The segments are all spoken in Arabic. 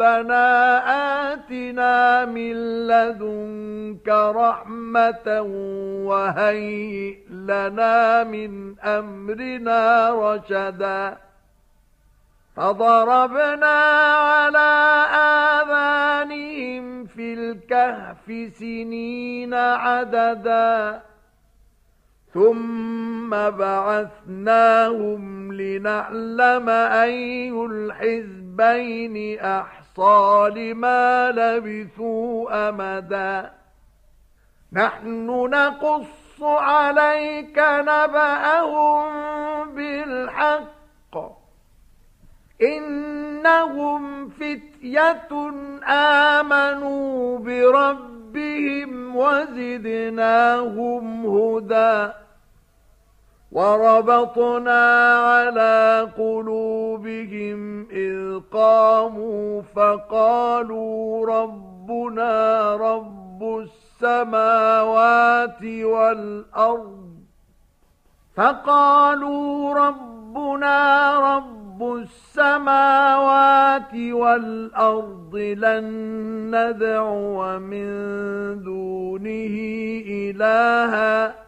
رَبَّنَا آتِنَا مِن لَّدُنكَ رَحْمَةً وَهَيِّئْ لَنَا مِنْ أَمْرِنَا رَشَدًا. فَضَرَبْنَا عَلَى آذَانِهِمْ فِي الْكَهْفِ سِنِينَ عَدَدًا. ثُمَّ بَعَثْنَاهُمْ لِنَعْلَمَ أَيُّ الْحِزْبَيْنِ أَحْسَنُ. الأبصار ما لبثوا أمدا. نحن نقص عليك نبأهم بالحق. إنهم فتية آمنوا بربهم وزدناهم هدى. وربطنا على قلوبهم إذ قاموا فقالوا ربنا رب السماوات والأرض. فقالوا ربنا رب السماوات والأرض لن ندعو من دونه إلهًا.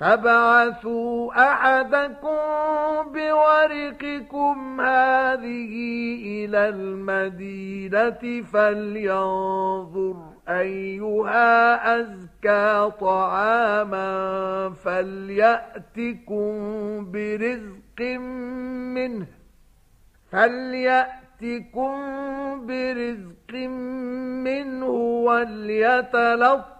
فابعثوا أحدكم بورقكم هذه إلى المدينة فلينظر أيها أزكى طعاما فليأتكم برزق منه فليأتكم برزق منه وليتلطف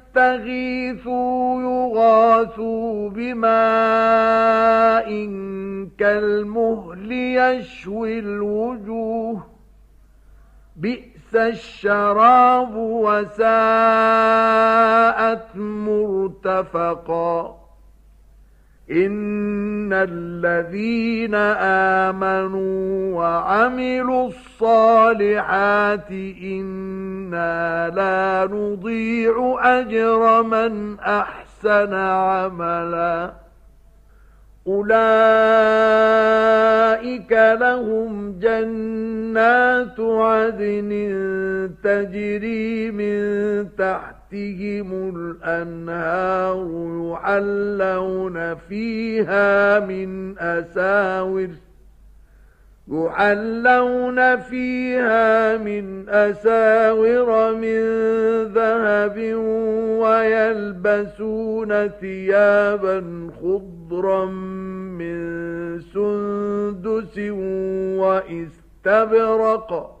يستغيثوا يغاثوا بماء كالمهل يشوي الوجوه. بئس الشراب وساءت مرتفقا. إن الذين آمنوا وعملوا الصالحات إنا لا نضيع أجر من أحسن عملا أولئك لهم جنات عدن تجري من تحت تحتهم الأنهار يحلون فيها من أساور يحلون فيها من أساور من ذهب ويلبسون ثيابا خضرا من سندس وإستبرق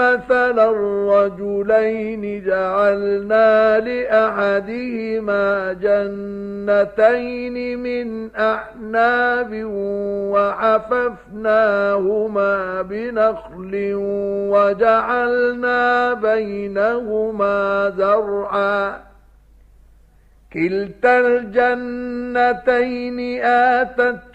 مثل الرجلين جعلنا لأحدهما جنتين من أعناب وحففناهما بنخل وجعلنا بينهما زرعا. كلتا الجنتين آتت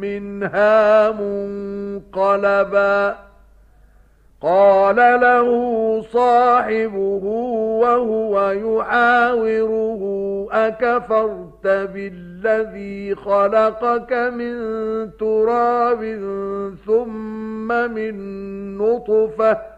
منها منقلبا. قال له صاحبه وهو يحاوره أكفرت بالذي خلقك من تراب ثم من نطفة؟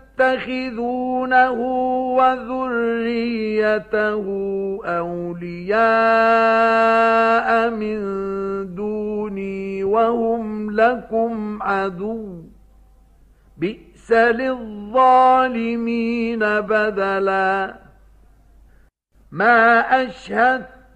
أَفَتَتَّخِذُونَهُ وَذُرِّيَّتَهُ أَوْلِيَاءَ مِن دُونِي وَهُمْ لَكُمْ عَدُوٌّ. بِئْسَ لِلظَّالِمِينَ بَدَلًا. مَا أَشْهَدتُّ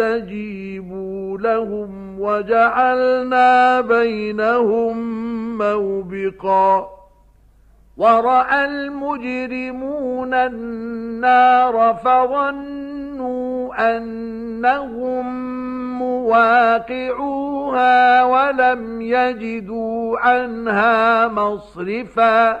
فاستجيبوا لهم وجعلنا بينهم موبقا. ورأى المجرمون النار فظنوا أنهم مواقعوها ولم يجدوا عنها مصرفاً.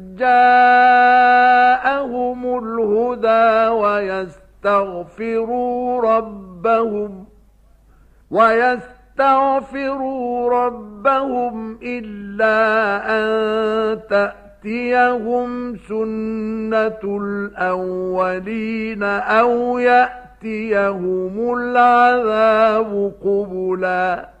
جاءهم الهدى ويستغفروا ربهم ويستغفروا ربهم إلا أن تأتيهم سنة الأولين أو يأتيهم العذاب قبلاً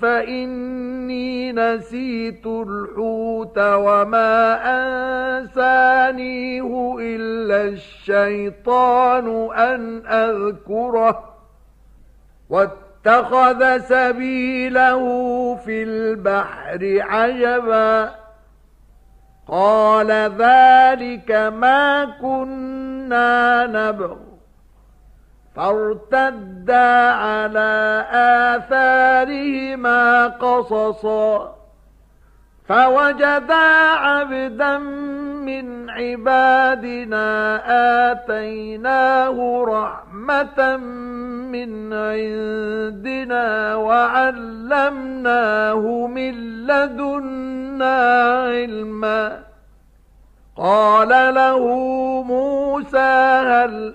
فإني نسيت الحوت وما أنسانيه إلا الشيطان أن أذكره واتخذ سبيله في البحر عجبا قال ذلك ما كنا نبغ فارتدا على آثارهما قصصا فوجدا عبدا من عبادنا آتيناه رحمة من عندنا وعلمناه من لدنا علما. قال له موسى هل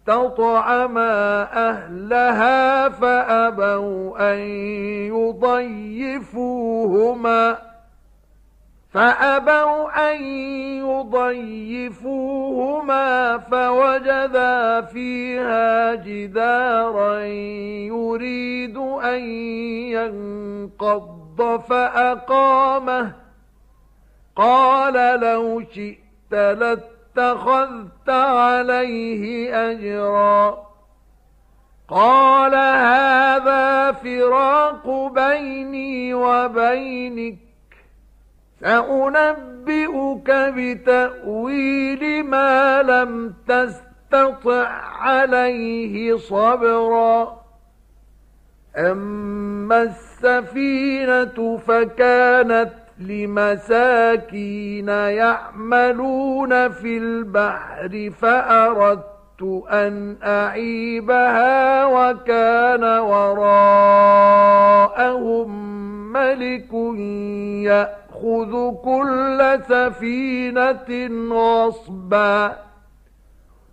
استطعما أهلها فأبوا أن يضيفوهما. فأبوا أن يضيفوهما فوجدا فيها جدارا يريد أن ينقض فأقامه. قال لو شئت لت اتخذت عليه أجرا. قال هذا فراق بيني وبينك. سأنبئك بتأويل ما لم تستطع عليه صبرا. أما السفينة فكانت لمساكين يعملون في البحر فأردت أن أعيبها وكان وراءهم ملك يأخذ كل سفينة غصبا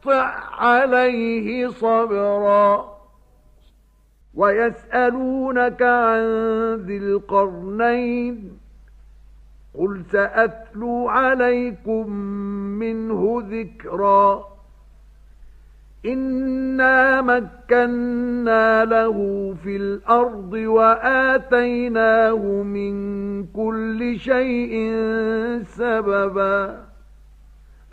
تستطع عليه صبرا. ويسألونك عن ذي القرنين. قل سأتلو عليكم منه ذكرا. إنا مكنا له في الأرض وآتيناه من كل شيء سببا.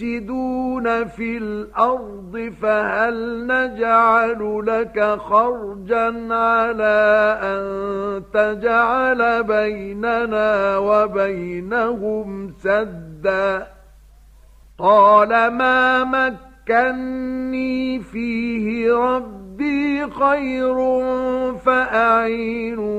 يفسدون في الأرض فهل نجعل لك خرجا على أن تجعل بيننا وبينهم سدا؟ قال ما مكني فيه ربي خير فأعينوني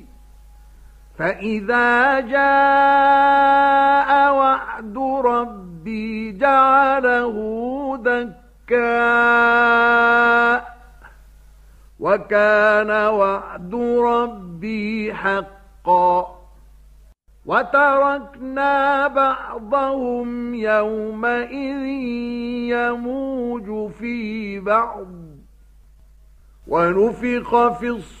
فإذا جاء وعد ربي جعله دكاء وكان وعد ربي حقا وتركنا بعضهم يومئذ يموج في بعض ونفخ في الصور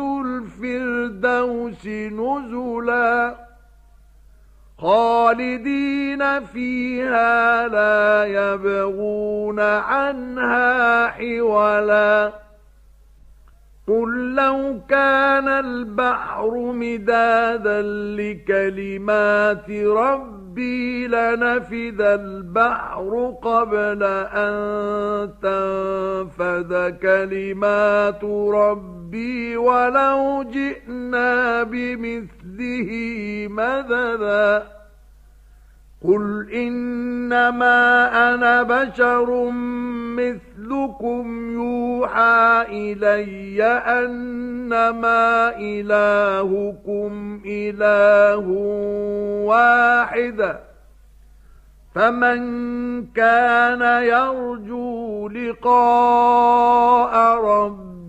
الفردوس نزلا خالدين فيها لا يبغون عنها حولا قل لو كان البحر مدادا لكلمات ربي لنفذ البحر قبل أن تنفذ كلمات ربي ولو جئنا بمثله مددا قل إنما أنا بشر مثلكم يوحى إلي أنما إلهكم إله واحد فمن كان يرجو لقاء ربه